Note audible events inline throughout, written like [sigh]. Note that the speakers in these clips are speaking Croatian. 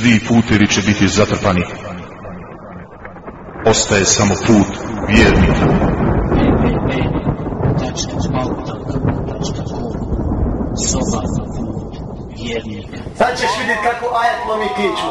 Svi putevi će biti zatrpani. Ostaje samo put vjernika. Soba. Sad ćeš vidjeti kako ajat lomi kiču.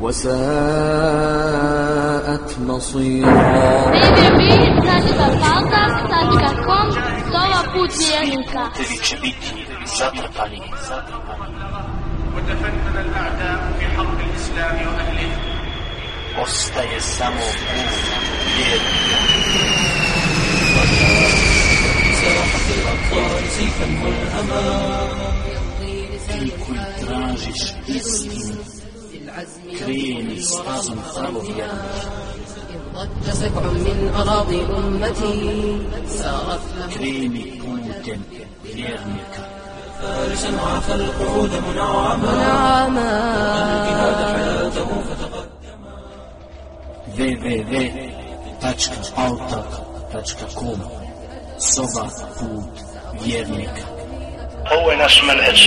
وساءت مصيرا www.com Sova put vjernika Putevi će biti zatrpani. وتفنن الأعداء في حرب الإسلام وأهله Ostaje samo put vjernika. Ti koji tražiš istinu, Stazom pravovjernika. ضج سبع من أراضي أمتي سارت Kreni putem vjernika. فارسا وعفى القعود منعما منعما www.altak.com Soba put vjernika. Ovo je naš menheđ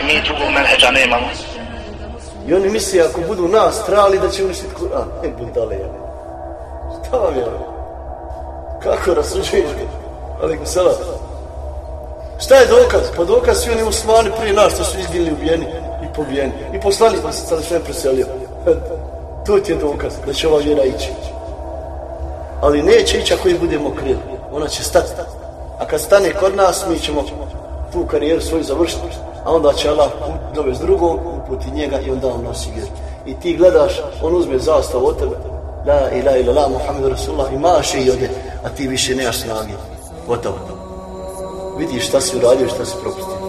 i mi drugog menheđa nemamo. I oni misle ako budu nas trali da će uništiti Kur'an. E, budale je. Šta vam je? Kako rasuđuješ ga? Alaikum salam. Šta je dokaz? Pa dokaz svi oni muslimani prije nas što su izginuli ubijeni i pobijeni. I poslanik pa se sad sve preselio. To ti je dokaz da će ova vjera ići. Ali neće ići ako budemo krili. Ona će stati. A kad stane kod nas, mi ćemo tu karijeru svoju završiti A onda će Allah dovesti drugog, uputi njega i onda on nosi vjeru. I ti gledaš, on uzme zastavu od tebe. La ilaha illallah Muhammed Rasulullah i maše i ode, a ti više nemaš snage. Gotovo. Vidiš šta si uradio i šta si propustio.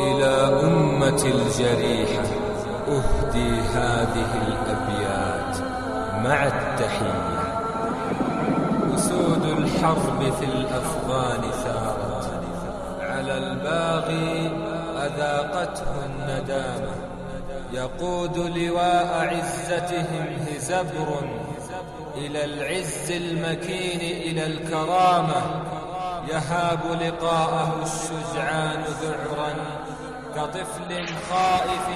إلى أمة الجريحة أهدي هذه الأبيات مع التحية أسود الحرب في الأفغان ثارت على الباغي أذاقته الندامة. يقود لواء عزتهم هزبر إلى العز المكين إلى الكرامة. يهاب لقاءه الشجعان ذعرا كطفل خائف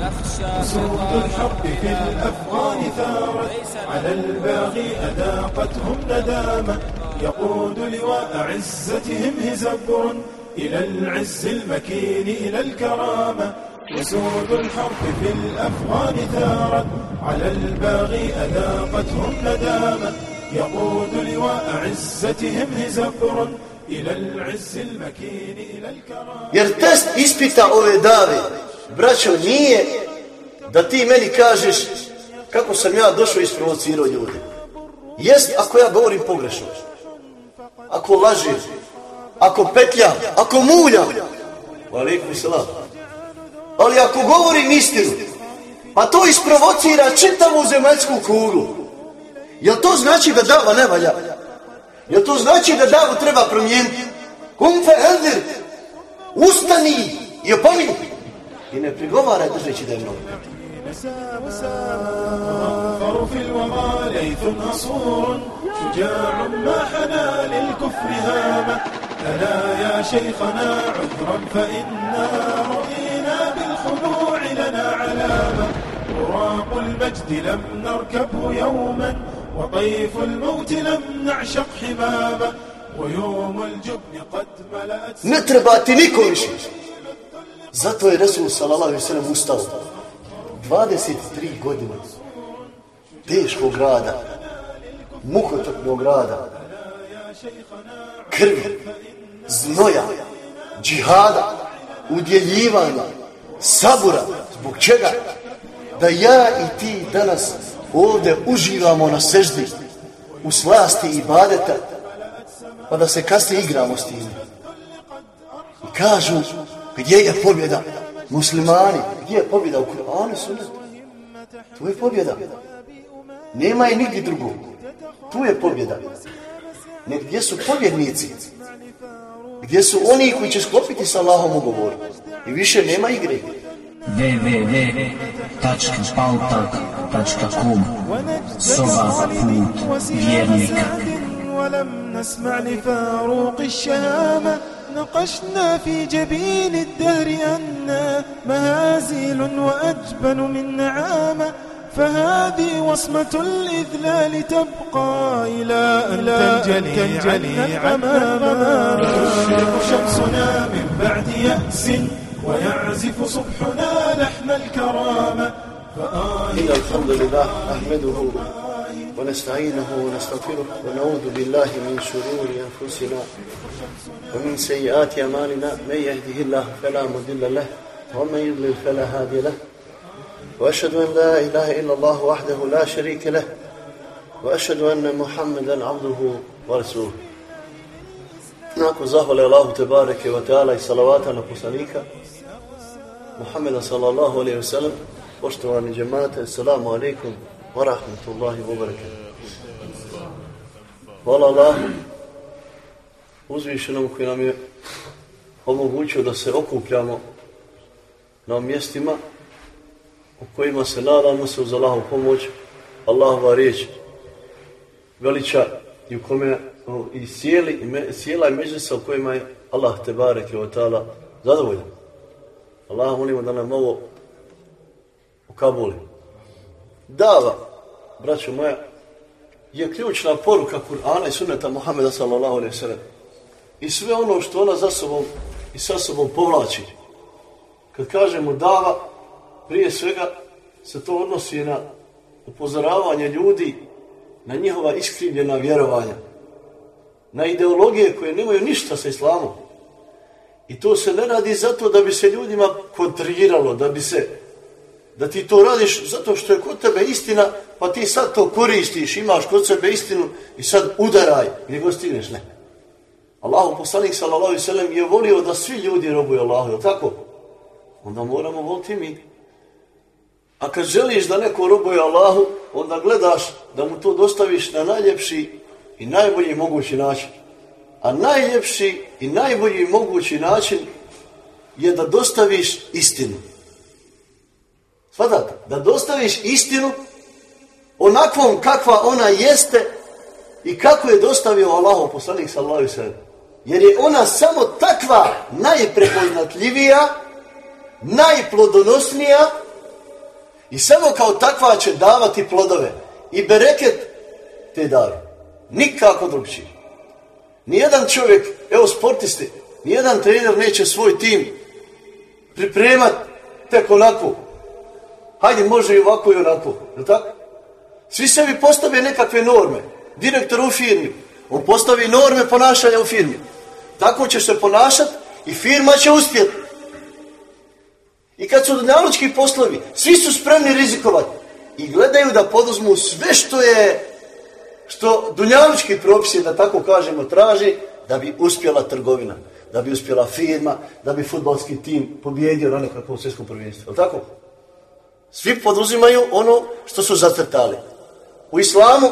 يخشى سود الحرب في الأفغان ثارت. على الباغي أذاقتهم ندامة. يقود لواء عزتهم هزبر إلى العز المكين إلى الكرامة وسود الحرب في الأفغان ثارت على الباغي أذاقتهم ندامة يقود لواء عزتهم هزبر إلى العز المكين إلى الكرامة Jer test ispita ove dave, braćo, nije da ti meni kako sam ja došao i isprovocirao ljude. Jest ako ja govorim pogrešno. Ako lažem, ako petljam, ako muljam. Alaikum salam. Ali ako govorim istinu, pa to isprovocira čitavu zemaljsku kuglu. Jel to znači da dava ne valja? Jel to znači da davu treba promijeniti? Kum fe endir, ustani i opomini. I ne prigovaraj držeći da je mnogo. أغفر في الوغى ليث نصور شجاع ما حنى للكفر هامة ألا يا شيخنا عذرا فإنا رضينا بالخضوع لنا علامة براق المجد لم نركبه يوما وطيف الموت لم نعشق حمامة ويوم الجبن قد ملأت Ne treba ti niko više. Zato je Resul sallallahu alaihi sallam ustao. 23 godine. Teškog rada. Muhotopnog rada. Krvi. Znoja. Džihada. Udjeljivanja. Sabura. Zbog čega? Da ja i ti danas ovdje uživamo na seždi. U slasti i badeta. Pa da se kasnije igramo s tim. I kažu, gdje je pobjeda? Muslimani, gdje je pobjeda u Kur'anu sunet? Tu je pobjeda. Nema je nigdje drugog. Tu je pobjeda. Ne gdje su pobjednici? Gdje su oni koji će sklopiti sa Allahom ugovor? I više nema igre. www.pautak.com Soba put vjernika ولم نسمع لفاروق الشهامة نقشنا في جبين الدهر أنا مهازيل وأجبن من نعامة فهذه وصمة الإذلال تبقى إلى أن تنجلي, تنجلي عنا الغمام تشرق شمسنا من بعد يأس ويعزف صبحنا لحن الكرامة إن الحمد لله نحمده ونستعينه ونستغفره ونعوذ بالله من شرور أنفسنا ومن سيئات أعمالنا. من يهده الله فلا مضل له ومن يضلل فلا هادي له. وأشهد أن لا إله إلا الله وحده لا شريك له وأشهد أن محمدا عبده ورسوله. نكو زاهل الله تبارك وتعالى صلواتا على رسولك محمد صلى الله عليه وسلم واشتواني جماعة السلام عليكم ورحمة الله وبركاته والله الله uzvišenom koji nam je omogućio da se okupljamo na mjestima u kojima se nadamo se uz Allahu pomoć, Allahova riječ veliča i u kome i sjeli, i me, sjela i međusa u kojima je Allah te bareke wa ta'ala zadovoljan. Allah molimo da nam ovo u Kabuli. Dava, braćo moja, je ključna poruka Kur'ana i sunneta Muhammeda sallallahu alaihi sallam. I sve ono što ona za sobom i sa sobom povlači. Kad kažemo dava, prije svega se to odnosi na upozoravanje ljudi na njihova iskrivljena vjerovanja. Na ideologije koje nemaju ništa sa islamom. I to se ne radi zato da bi se ljudima kontriralo, da bi se da ti to radiš zato što je kod tebe istina, pa ti sad to koristiš, imaš kod sebe istinu i sad udaraj god stigneš, ne. Allahu poslanik sallallahu je volio da svi ljudi robuju Allahu, tako? Onda moramo voliti mi. A kad želiš da neko robuje Allahu, onda gledaš da mu to dostaviš na najljepši i najbolji mogući način. A najljepši i najbolji mogući način je da dostaviš istinu. Svatate, da dostaviš istinu onakvom kakva ona jeste i kako je dostavio Allahov poslanik sallallahu alejhi Jer je ona samo takva najprepoznatljivija, najplodonosnija i samo kao takva će davati plodove i bereket te davi. Nikako drugčije. Nijedan čovjek, evo sportisti, nijedan trener neće svoj tim pripremat tek onako hajde može i ovako i onako, je tako? Svi sebi postave nekakve norme. Direktor u firmi, on postavi norme ponašanja u firmi. Tako će se ponašati i firma će uspjeti. I kad su dunjalučki poslovi, svi su spremni rizikovati i gledaju da poduzmu sve što je, što dunjalučki propisi, da tako kažemo, traži, da bi uspjela trgovina, da bi uspjela firma, da bi futbalski tim pobjedio na nekakvom svjetskom prvenstvu. Je tako? Svi poduzimaju ono što su zacrtali. U islamu,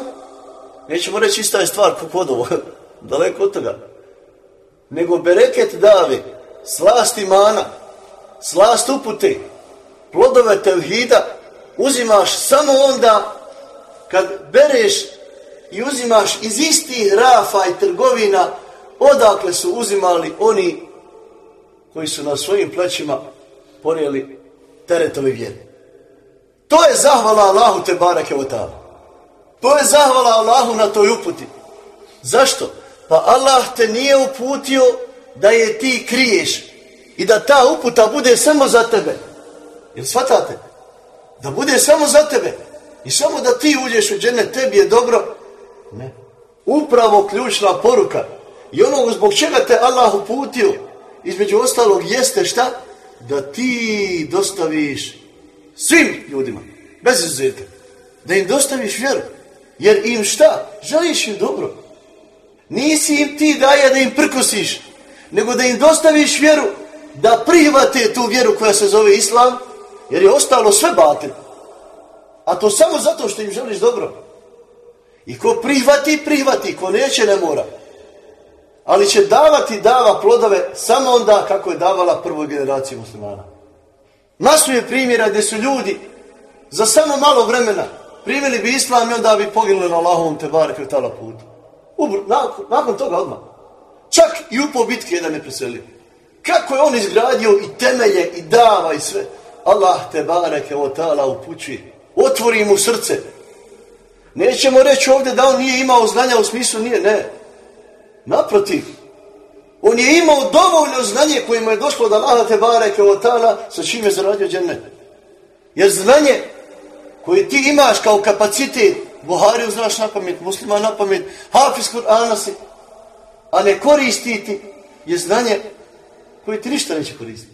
nećemo reći ista je stvar kod ovo, [laughs] daleko od toga, nego bereket davi, slast imana, slast upute, plodove tevhida, uzimaš samo onda kad bereš i uzimaš iz istih rafa i trgovina odakle su uzimali oni koji su na svojim plećima ponijeli teretovi vjeri. To je zahvala Allahu te barake To je zahvala Allahu na toj uputi. Zašto? Pa Allah te nije uputio da je ti kriješ i da ta uputa bude samo za tebe. Jel shvatate? Da bude samo za tebe. I samo da ti uđeš u džene, tebi je dobro. Ne. Upravo ključna poruka. I ono zbog čega te Allah uputio, između ostalog, jeste šta? Da ti dostaviš svim ljudima, bez izuzetka. Da im dostaviš vjeru. Jer im šta? Želiš im dobro. Nisi im ti daje da im prkosiš, nego da im dostaviš vjeru, da prihvate tu vjeru koja se zove Islam, jer je ostalo sve batil. A to samo zato što im želiš dobro. I ko prihvati, prihvati, ko neće, ne mora. Ali će davati, dava plodove samo onda kako je davala prvoj generaciji muslimana. Masu je primjera gdje su ljudi za samo malo vremena primili bi islam i onda bi poginuli na Allahovom te barek putu. nakon, nakon toga odmah. Čak i u bitke jedan je preselio. Kako je on izgradio i temelje i dava i sve. Allah te bareke o tala upući. Otvori mu srce. Nećemo reći ovdje da on nije imao znanja u smislu nije, ne. Naprotiv. On je imao dovoljno znanje koje je došlo da Allah te bareke o tala sa čime je zaradio džene. Jer znanje koje ti imaš kao kapacitet, Buhariju znaš na pamet, muslima na pamet, Hafiz Kur'ana si, a ne koristiti je znanje koje ti ništa neće koristiti.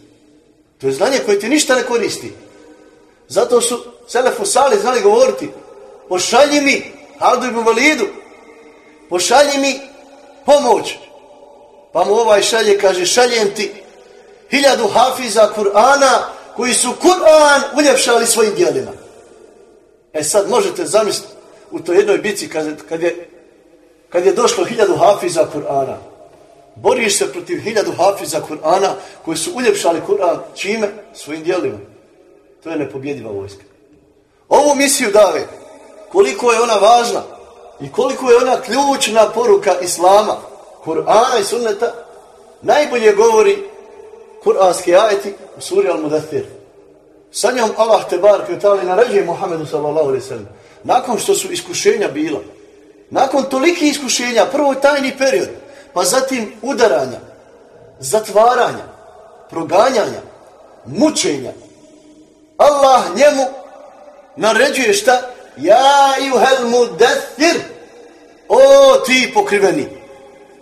To je znanje koje ti ništa ne koristi. Zato su Selefu Sali znali govoriti pošalji mi Haldu ibn Validu, pošalji mi pomoć. Pa mu ovaj šalje, kaže, šaljem ti hiljadu hafiza Kur'ana koji su Kur'an uljepšali svojim dijelima. E sad možete zamisliti u toj jednoj bici kad, kad, je, kad je došlo hiljadu hafiza Kur'ana. Boriš se protiv hiljadu hafiza Kur'ana koji su uljepšali Kur'an čime? Svojim dijelima. To je nepobjediva vojska. Ovu misiju dave, koliko je ona važna i koliko je ona ključna poruka Islama, Kur'ana i sunneta, najbolje govori kur'anski ajeti u suri Al-Mudathir. Sa njom Allah te bar kvetali naređuje Muhammedu sallallahu alaihi. Nakon što su iskušenja bila, nakon toliki iskušenja, prvo tajni period, pa zatim udaranja, zatvaranja, proganjanja, mučenja, Allah njemu naređuje šta? Ja juhel mudathir, o ti pokriveni,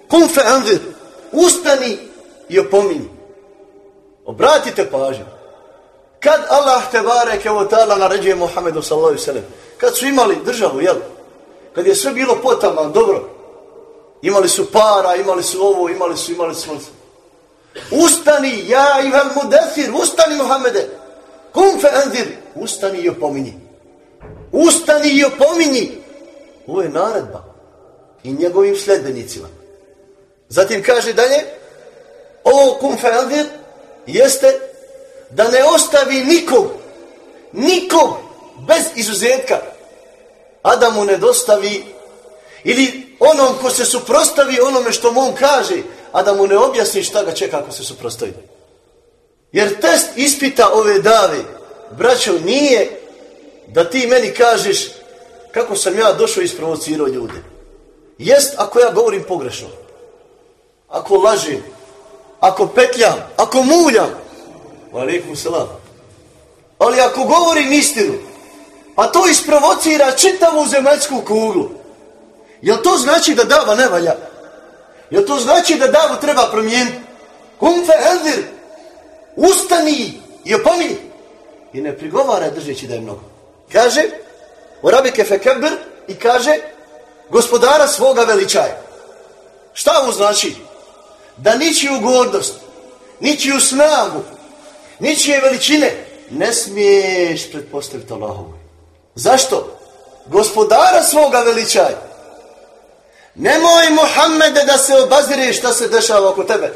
kum fe anvir, ustani i opominji. Obratite pažnju. Kad Allah te bareke o ta'ala naređuje Muhammedu sallallahu sallam, kad su imali državu, jel? Kad je sve bilo potama, dobro. Imali su para, imali su ovo, imali su, imali su. Ustani, ja i vam mudefir, ustani Muhammede. Kum fe andir, ustani i opominji. Ustani i opominji. Ovo je naredba. I njegovim sljedbenicima. Zatim kaže dalje, ovo kum fe andir jeste da ne ostavi nikog, nikog bez izuzetka, a da mu ne dostavi ili onom ko se suprostavi onome što mu on kaže, a da mu ne objasni šta ga čeka ako se suprostavi. Jer test ispita ove dave, braćo, nije da ti meni kažeš kako sam ja došao i isprovocirao ljude. Jest ako ja govorim pogrešno. Ako lažem, ako petljam, ako muljam, Alaikum salam. Ali ako govorim istinu, pa to isprovocira čitavu zemaljsku kuglu. Jel to znači da dava ne valja? Jel to znači da davu treba promijeniti? Kum fe ustani i opominji. I ne prigovara držeći da je mnogo. Kaže, rabike fe i kaže, gospodara svoga veličaja. Šta mu znači? Da ničiju gordost, ničiju snagu, ničije veličine ne smiješ pretpostaviti Allahovu. Zašto? Gospodara svoga veličaja. Nemoj Muhammede da se obazireš šta se dešava oko tebe.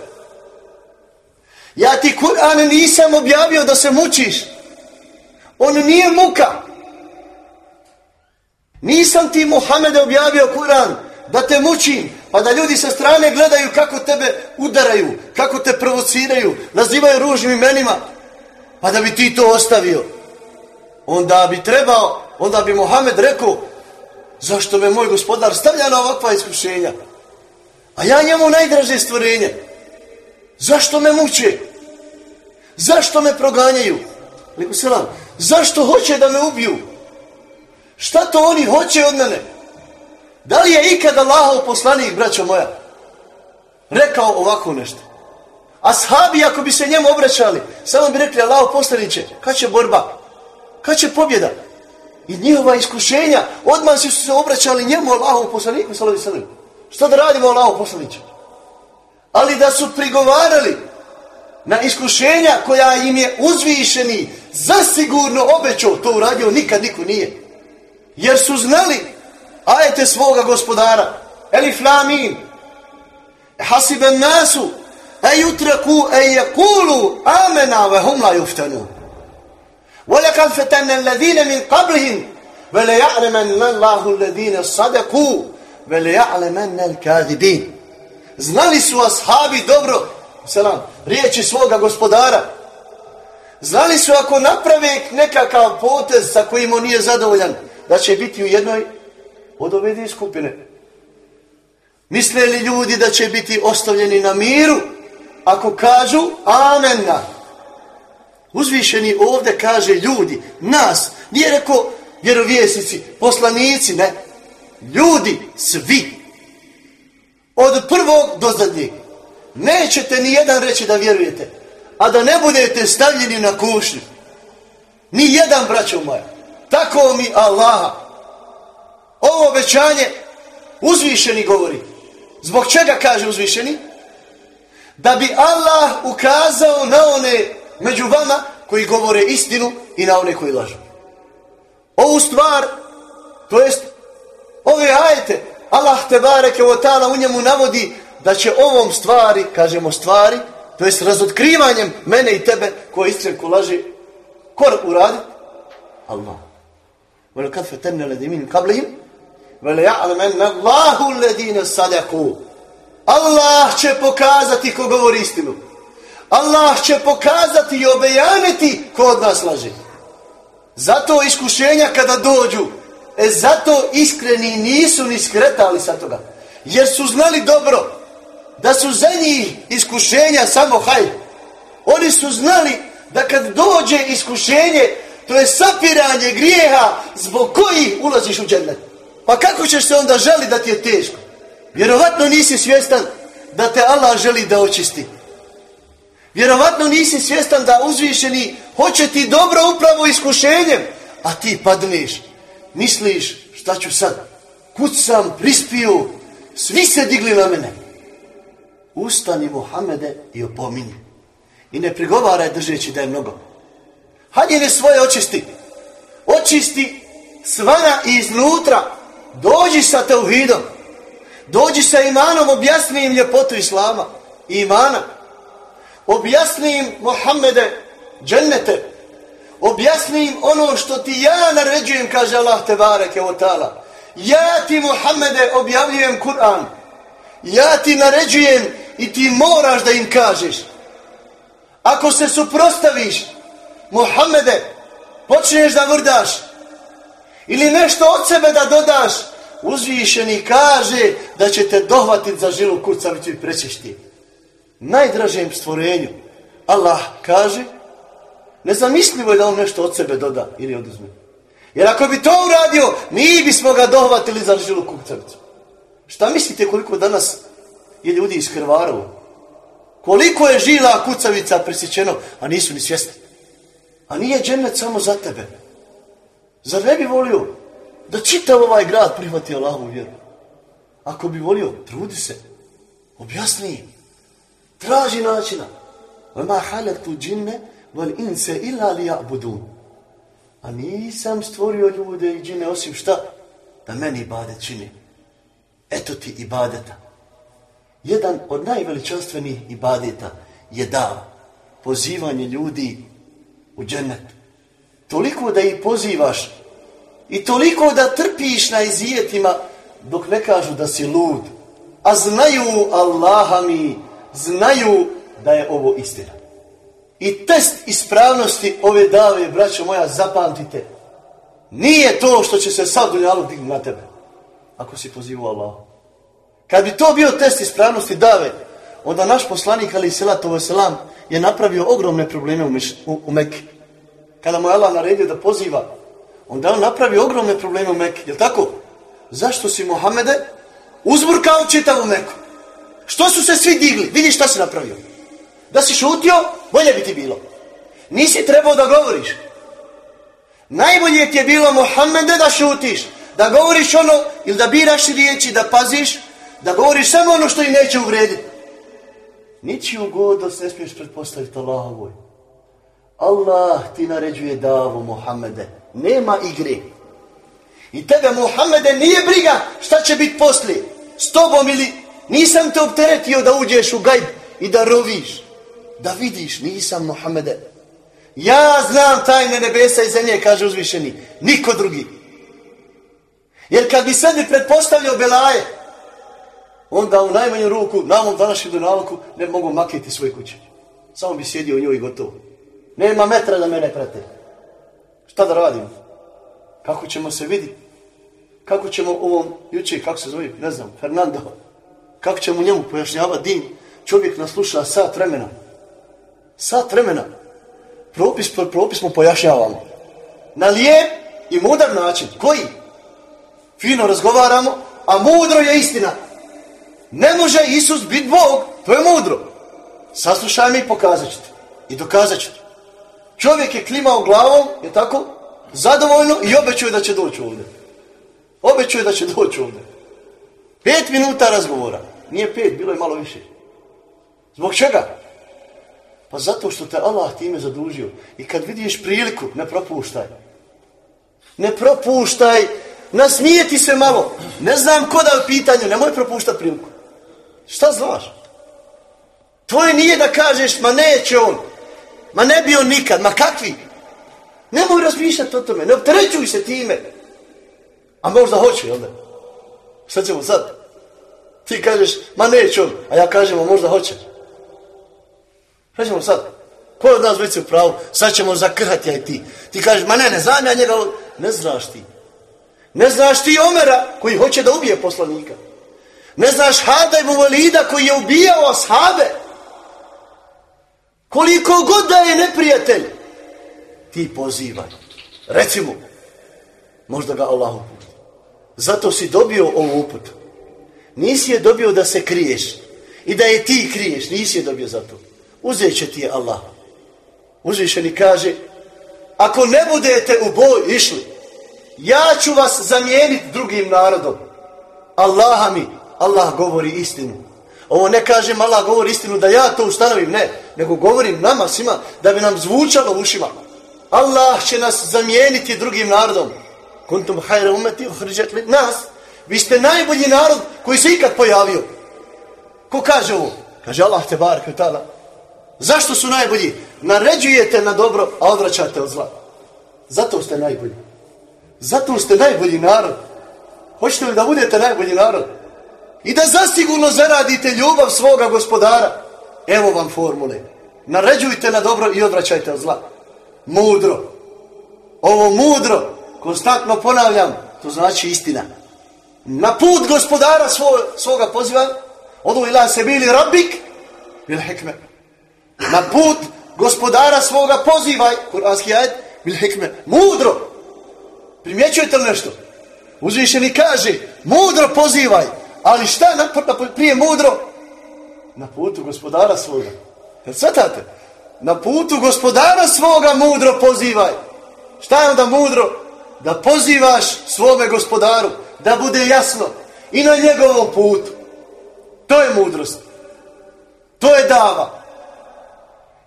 Ja ti Kur'an nisam objavio da se mučiš. On nije muka. Nisam ti Muhammede objavio Kur'an da te mučim, pa da ljudi sa strane gledaju kako tebe udaraju, kako te provociraju, nazivaju ružnim imenima, pa da bi ti to ostavio. Onda bi trebao, onda bi Mohamed rekao, zašto me moj gospodar stavlja na ovakva iskušenja? A ja njemu najdraže stvorenje. Zašto me muče? Zašto me proganjaju? Zašto hoće da me ubiju? Šta to oni hoće od mene? Da li je ikada Allahov poslanik, braćo moja, rekao ovako nešto? A sahabi, ako bi se njemu obraćali, samo bi rekli Allahov poslaniće, kad će borba? Kad će pobjeda? I njihova iskušenja, odmah su se obraćali njemu Allahov poslaniku, sallallahu Što da radimo Allahov poslaniće? Ali da su prigovarali na iskušenja koja im je uzvišeni, zasigurno obećao, to uradio nikad niko nije. Jer su znali ajete svoga gospodara. Elif lamin. Hasiben nasu. E yakulu amena ve hum la yuftanu. ولقد فتنا الذين من قبلهم وليعلمن الله الذين صدقوا وليعلمن الكاذبين Znali su ashabi dobro, selam, riječi svoga gospodara. Znali su ako naprave nekakav potez sa kojim on nije zadovoljan, da će biti u jednoj od ove dvije skupine. Misle li ljudi da će biti ostavljeni na miru ako kažu amenna? Uzvišeni ovdje kaže ljudi, nas, nije rekao vjerovjesnici, poslanici, ne. Ljudi, svi. Od prvog do zadnjeg. Nećete ni jedan reći da vjerujete, a da ne budete stavljeni na kušnju. Ni jedan, braćo moja. Tako mi Allaha. Ovo obećanje uzvišeni govori. Zbog čega kaže uzvišeni? Da bi Allah ukazao na one među vama koji govore istinu i na one koji lažu. Ovu stvar, to jest ove ajete, Allah te bareke u njemu navodi da će ovom stvari, kažemo stvari, to jest razotkrivanjem mene i tebe ko je ko laži, kor uradi? Allah. Vele kad fetenne ledimin kablihim, vele ja'lemen Allahu ledine sadaku. Allah će pokazati ko govori istinu. Allah će pokazati i obejaniti ko od nas laže. Zato iskušenja kada dođu, e zato iskreni nisu ni skretali sa toga. Jer su znali dobro da su za njih iskušenja samo haj. Oni su znali da kad dođe iskušenje, to je sapiranje grijeha zbog kojih ulaziš u džennet. Pa kako ćeš se onda želi da ti je teško? Vjerovatno nisi svjestan da te Allah želi da očisti. Vjerovatno nisi svjestan da uzvišeni hoće ti dobro upravo iskušenjem, a ti padneš. Misliš šta ću sad? Kud sam prispio? Svi se digli na mene. Ustani Muhammede i opominji. I ne prigovaraj držeći da je mnogo. Haljine svoje očisti. Očisti svana iznutra. Dođi sa teuhidom. Dođi sa imanom, objasni im ljepotu Islama i imana. Objasni im, Mohamede, džennete. Objasni im ono što ti ja naređujem, kaže Allah te bareke o tala. Ja ti, Mohamede, objavljujem Kur'an. Ja ti naređujem i ti moraš da im kažeš. Ako se suprostaviš, Mohamede, počneš da vrdaš ili nešto od sebe da dodaš, uzvišeni kaže da će te dohvatiti za žilu kurcavicu i prećešti. Najdražem stvorenju Allah kaže nezamislivo je da on nešto od sebe doda ili oduzme. Jer ako bi to uradio, mi bismo ga dohvatili za žilu kurcavicu. Šta mislite koliko danas je ljudi iz Hrvarova? Koliko je žila kucavica presjećeno, a nisu ni svjesni. A nije džennet samo za tebe. Zar ne bi volio da čitav ovaj grad prihvati Allahovu vjeru? Ako bi volio, trudi se. Objasni. Traži načina. Vama halaktu džinne val inse illa li ja'budun. A nisam stvorio ljude i džine osim šta? Da meni ibadet čini. Eto ti ibadeta. Jedan od najveličanstvenih ibadeta je dav. Pozivanje ljudi u džennet. Toliko da ih pozivaš i toliko da trpiš na izijetima dok ne kažu da si lud. A znaju Allaha mi znaju da je ovo istina. I test ispravnosti ove dave, braćo moja, zapamtite. Nije to što će se sad dunjalu dignuti na tebe. Ako si pozivao Allah. Kad bi to bio test ispravnosti dave, onda naš poslanik, ali salatu selam je napravio ogromne probleme u, u, u Mekke. Kada mu je Allah naredio da poziva, onda on napravio ogromne probleme u Mekke. Jel tako? Zašto si Mohamede uzburkao čitavu Meku? Što su se svi digli? Vidi šta si napravio. Da si šutio, bolje bi ti bilo. Nisi trebao da govoriš. Najbolje ti je bilo, Mohamede, da šutiš. Da govoriš ono, ili da biraš riječi, da paziš, da govoriš samo ono što im neće uvrediti. Ničiju godost ne smiješ pretpostaviti Allahovoj. Allah ti naređuje davu, Mohamede. Nema igre. I tebe, Muhammede, nije briga šta će biti poslije. S tobom ili nisam te opteretio da uđeš u gajb i da roviš. Da vidiš, nisam Muhammede. Ja znam tajne nebesa i zemlje, kaže uzvišeni. Niko drugi. Jer kad bi sebi pretpostavljao Belaje, onda u najmanju ruku, na ovom današnjem dunalku, ne mogu makiti svoje kuće. Samo bi sjedio u njoj i gotovo. Nema metra da mene prate. Šta da radim? Kako ćemo se vidjeti? Kako ćemo ovom, juče, kako se zove, ne znam, Fernando, kako ćemo njemu pojašnjavati din? Čovjek nas sluša sat vremena. Sat vremena. Propis po propis mu pojašnjavamo. Na lijep i mudar način. Koji? Fino razgovaramo, a mudro je istina. Ne može Isus biti Bog, to je mudro. Saslušaj mi i pokazat ćete. I dokazat ćete. Čovjek je klimao glavom, je tako? Zadovoljno i obećuje da će doći ovdje. Obećuje da će doći ovdje. Pet minuta razgovora. Nije pet, bilo je malo više. Zbog čega? Pa zato što te Allah time zadužio. I kad vidiš priliku, ne propuštaj. Ne propuštaj. Nasmijeti se malo. Ne znam ko da pitanju, nemoj propuštati priliku. Šta znaš? Tvoje nije da kažeš, ma neće on. Ma ne bi on nikad, ma kakvi? Nemoj razmišljati o tome, ne opterećuj se time. A možda hoće, jel? Šta ćemo sad? Ti kažeš, ma neće on, a ja kažem, možda hoće. Šta ćemo sad? Ko od nas već u pravu? Sad ćemo zakrhati aj ti. Ti kažeš, ma ne, ne znam ja njega. Ne znaš ti. Ne znaš ti Omera koji hoće da ubije poslanika. Ne znaš Hada i Valida koji je ubijao ashabe. Koliko god da je neprijatelj, ti pozivaj. Reci mu, možda ga Allah. Zato si dobio ovu uputu. Nisi je dobio da se kriješ i da je ti kriješ, nisi je dobio za to. Uzet će ti je Allah. Uzvišeni kaže, ako ne budete u boj išli, ja ću vas zamijeniti drugim narodom. Allaha mi, Allah govori istinu. Ovo ne kažem Allah govori istinu da ja to ustanovim, ne. Nego govorim nama svima da bi nam zvučalo ušima. Allah će nas zamijeniti drugim narodom. Kuntum hajra umeti uhriđet li nas. Vi ste najbolji narod koji se ikad pojavio. Ko kaže ovo? Kaže Allah te bar. Zašto su najbolji? Naređujete na dobro, a odvraćate od zla. Zato ste najbolji. Zato ste najbolji narod. Hoćete li da budete najbolji narod? I da zasigurno zaradite ljubav svoga gospodara. Evo vam formule. Naređujte na dobro i odvraćajte od zla. Mudro. Ovo mudro, konstantno ponavljam, to znači istina. Na put gospodara svoga poziva, odu ila se bili rabik, bil hikme. Na put gospodara svoga pozivaj, kuranski ajet, bil hikme. Mudro. Primjećujete li nešto? Uzvišeni kaže, mudro pozivaj. Ali šta prije mudro? Na putu gospodara svoga. Jel? Na putu gospodara svoga mudro pozivaj. Šta je onda mudro? Da pozivaš svome gospodaru. Da bude jasno. I na njegovom putu. To je mudrost. To je dava.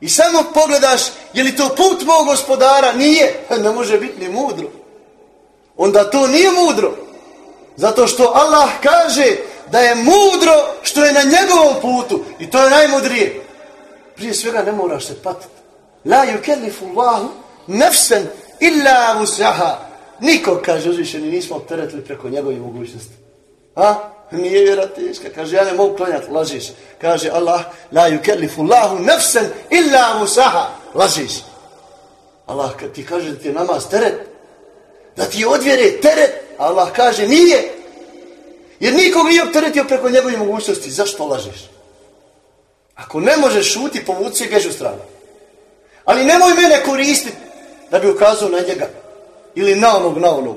I samo pogledaš, je li to put mog gospodara? Nije. [laughs] Ne može biti ni mudro. Onda to nije mudro. Zato što Allah kaže da je mudro što je na njegovom putu. I to je najmudrije. prije svega ne moraš se patiti. La yukellifu Allahu nefsen illa usaha. Niko, kaže uzvišeni, nismo opteretili preko njegove mogućnosti. A? Nije vjera teška. Kaže, ja ne mogu klanjati, lažiš. Kaže Allah, la yukellifu Allahu nefsen illa usaha. Lažiš. Allah kad ti kaže da ti je namaz teret, da ti je odvjere teret, Allah kaže nije. Jer nikog nije opteretio preko njegove mogućnosti. Zašto lažeš? Ako ne možeš šuti, povuci gežu stranu. Ali nemoj mene koristiti da bi ukazao na njega. Ili na onog, na onog.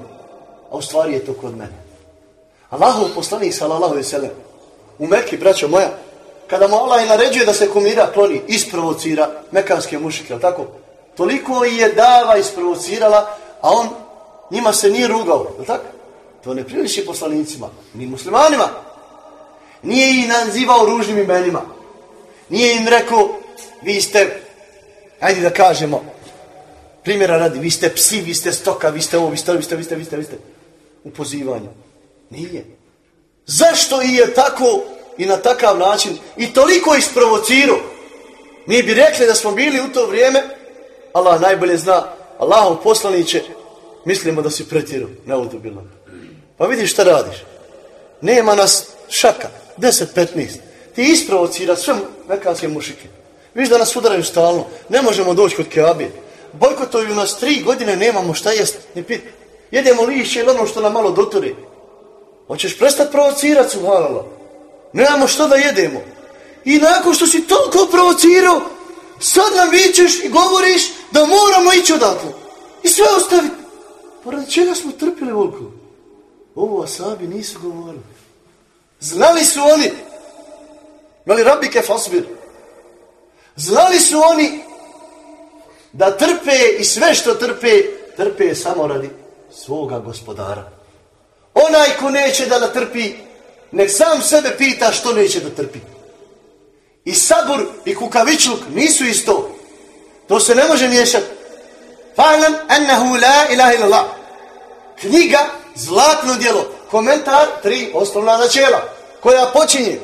A u stvari je to kod mene. Allahov poslanik, sallallahu alaihi u Mekki, braćo moja, kada mu Allah naređuje da se kumira kloni, isprovocira mekanske mušike, jel tako? Toliko je dava isprovocirala, a on njima se nije rugao, jel tako? To ne priliči poslanicima, ni muslimanima. Nije ih nazivao ružnim imenima. Nije im rekao, vi ste, ajde da kažemo, primjera radi, vi ste psi, vi ste stoka, vi ste ovo, vi ste vi ste, vi ste, vi ste, vi ste. U pozivanju. Nije. Zašto i je tako i na takav način i toliko isprovocirao? Mi bi rekli da smo bili u to vrijeme, Allah najbolje zna, Allahov poslaniće, mislimo da si pretjerao, ne bilo. Pa vidiš šta radiš. Nema nas šaka, 10-15. Ti isprovocira sve mekanske mušike. Viš da nas udaraju stalno. Ne možemo doći kod Keabije. Bojkotuju nas tri godine, nemamo šta jest. Ni pit. Jedemo lišće ili ono što nam malo doturi. Hoćeš prestati provocirati, subhanallah. Nemamo što da jedemo. I nakon što si toliko provocirao, sad nam vičeš i govoriš da moramo ići odatle. I sve ostaviti. Pa radi čega smo trpili volku? Ovo asabi nisu govorili. Znali su oni. Mali rabike fasbir. Znali su oni da trpe i sve što trpe, trpe samo radi svoga gospodara. Onaj ko neće da trpi, nek sam sebe pita što neće da trpi. I sabur i kukavičluk nisu isto. To se ne može miješati. Fa'lam annahu la ilaha illallah. Knjiga, zlatno djelo, komentar, tri osnovna načela, koja počinje.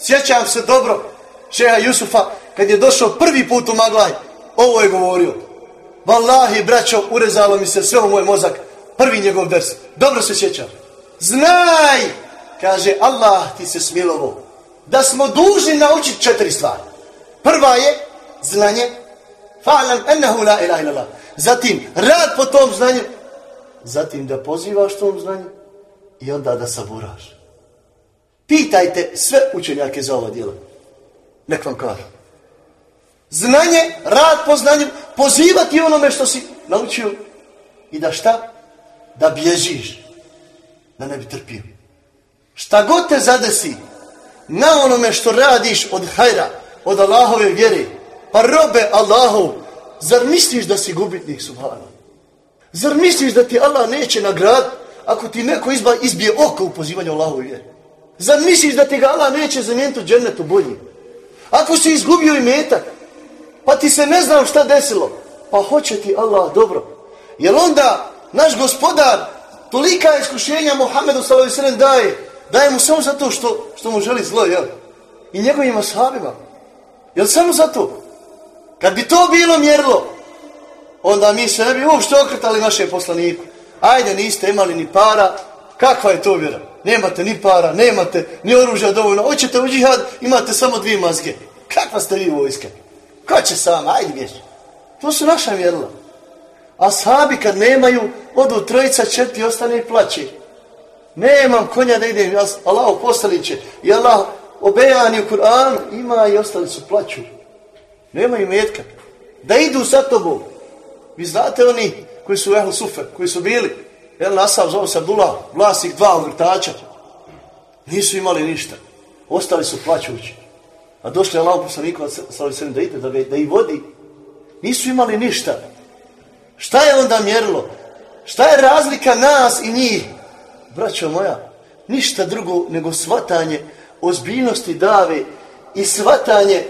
Sjećam se dobro šeha Jusufa, kad je došao prvi put u Maglaj, ovo je govorio. Wallahi, braćo, urezalo mi se sve u moj mozak. Prvi njegov vers. Dobro se sjećam. Znaj, kaže Allah ti se smilovo, da smo dužni naučiti četiri stvari. Prva je znanje, fa'lam ennehu la ilaha illallah. Zatim, rad po tom znanju. Zatim, da pozivaš tom znanju. I onda da saburaš. Pitajte sve učenjake za ovo djelo. Nek vam kažu. Znanje, rad po znanju, pozivati onome što si naučio. I da šta? Da bježiš. Da ne bi trpio. Šta god te zadesi, na onome što radiš od hajra, od Allahove vjere, pa robe Allahov, zar misliš da si gubitnik, subhano? Zar misliš da ti Allah neće nagrad ako ti neko izba, izbije oko u pozivanju Allahove vjere? Zar misliš da ti ga Allah neće zamijeniti u džennetu bolji? Ako si izgubio i metak, pa ti se ne znam šta desilo, pa hoće ti Allah dobro. Jer onda naš gospodar tolika iskušenja Muhammedu s.a.v. daje, daje mu samo zato što, što mu želi zlo, jel? I njegovim ashabima. Jel samo zato? Kad bi to bilo mjerilo, onda mi se ne bi uopšte okretali našem poslaniku. Ajde, niste imali ni para, kakva je to vjera? Nemate ni para, nemate ni oružja dovoljno. Hoćete u džihad, imate samo dvije mazge. Kakva ste vi vojske? Ko će sam? Ajde vješ. To su naša mjerila. A sahabi kad nemaju, odu trojica, četiri, ostane i plaće. Nemam konja da idem, Allah će. I Allah obejani u Kur'anu, ima i ostali su plaću. Nemaju metka. Da idu sa tobom. Vi znate oni koji su Ehl Sufer, koji su bili El Nasav zove se Abdullah, vlasnik dva ogrtača. Nisu imali ništa. Ostali su plaćući. A došli Allah poslaniku da ide, da, da ih vodi. Nisu imali ništa. Šta je onda mjerilo? Šta je razlika nas i njih? Braćo moja, ništa drugo nego svatanje ozbiljnosti dave i svatanje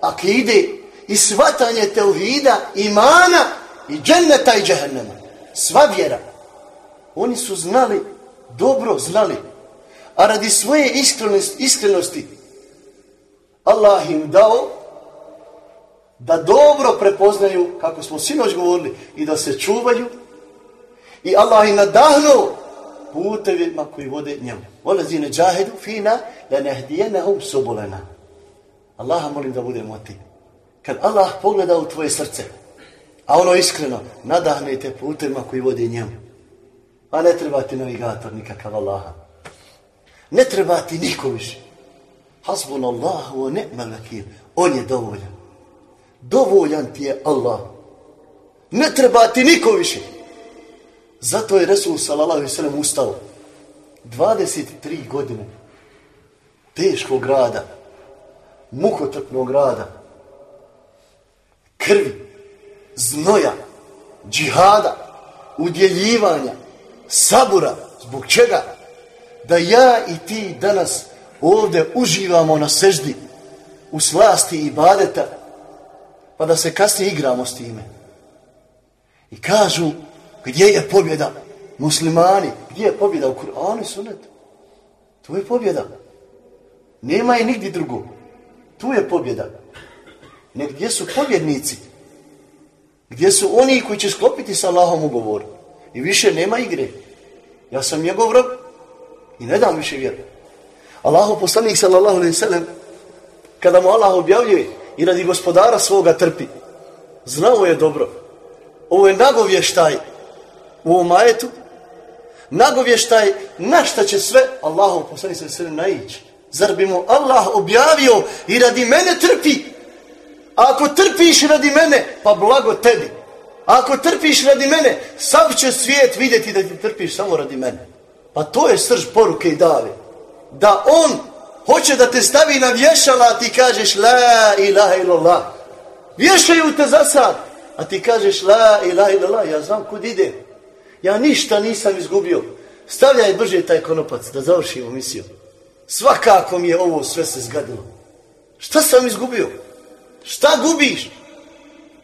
akide i svatanje teuhida, imana i dženneta i džehennema. Sva vjera. Oni su znali, dobro znali, a radi svoje iskrenosti, iskrenosti Allah im dao Da dobro prepoznaju, kako smo sinoć govorili, i da se čuvaju. I Allah i nadahnuo putevima koji vode njemu. Volazine džahedu fina, da nehdijenahum subulena. Allaha molim da budemo ti. Kad Allah pogleda u tvoje srce, a ono iskreno, nadahnete putevima koji vode njemu. A ne treba ti navigator nikakav Allaha. Ne treba ti niko više. Hasbun Allahu wa ni'mal vakil. On je dovoljan. Dovoljan ti je Allah. Ne treba ti niko više. Zato je Resul sallallahu alejhi ve ustao 23 godine teškog rada, mukotrpnog rada, krvi, znoja, džihada, udjeljivanja, sabura. Zbog čega? Da ja i ti danas ovdje uživamo na seždi u slasti i badeta, pa da se kasnije igramo s time. I kažu, gdje je pobjeda? Muslimani, gdje je pobjeda? U Kur'anu i sunetu. To je pobjeda. Nema je nigdje drugo. Tu je pobjeda. Ne gdje su pobjednici? Gdje su oni koji će sklopiti sa Allahom ugovor? I više nema igre. Ja sam njegov rob i ne dam više vjeru. Allahu poslanik sallallahu alaihi sallam kada mu Allah objavljuje i radi gospodara svoga trpi, znao je dobro. Ovo je nagovještaj u ovom nagovještaj na šta će sve Allahu poslanik sallallahu alaihi sallam naići. Zar bi mu Allah objavio i radi mene trpi? A ako trpiš radi mene, pa blago tebi. A ako trpiš radi mene, sam će svijet vidjeti da ti trpiš samo radi mene. Pa to je srž poruke i dave. Da on hoće da te stavi na vješala, a ti kažeš la ilaha illallah. Vješaju te za sad, a ti kažeš la ilaha illallah, ja znam kud ide. Ja ništa nisam izgubio. Stavljaj brže taj konopac da završimo misiju. Svakako mi je ovo sve se zgadilo. Šta sam izgubio? Šta gubiš?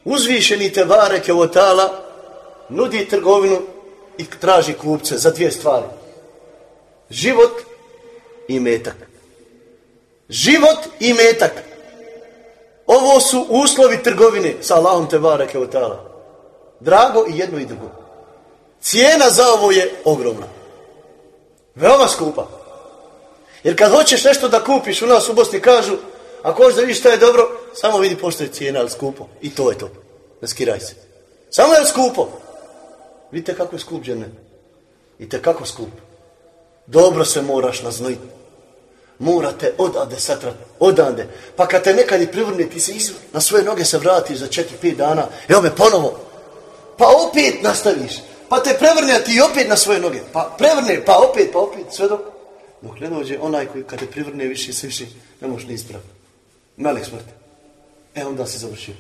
Uzvišeni te bareke otala nudi trgovinu i traži kupce za dvije stvari. Život i metak. Život i metak. Ovo su uslovi trgovine sa Allahom te otala. Drago i jedno i drugo. Cijena za ovo je ogromna. Veoma skupa. Jer kad hoćeš nešto da kupiš, u nas u Bosni kažu, ako hoćeš da vidiš šta je dobro, samo vidi pošto je cijena, ali skupo. I to je to. Ne skiraj se. Samo je skupo. Vidite kako je skup žene. I te kako skup. Dobro se moraš naznojiti. Morate odande satrat, odande. Pa kad te nekad i privrne, ti se izv... na svoje noge se vratiš za 4-5 dana. Evo me ponovo. Pa opet nastaviš. Pa te prevrne, ti opet na svoje noge. Pa prevrne, pa opet, pa opet. Sve dok, dok ne dođe onaj koji kad te privrne više se više ne možeš ni ispraviti. Melek smrti. E onda se završio.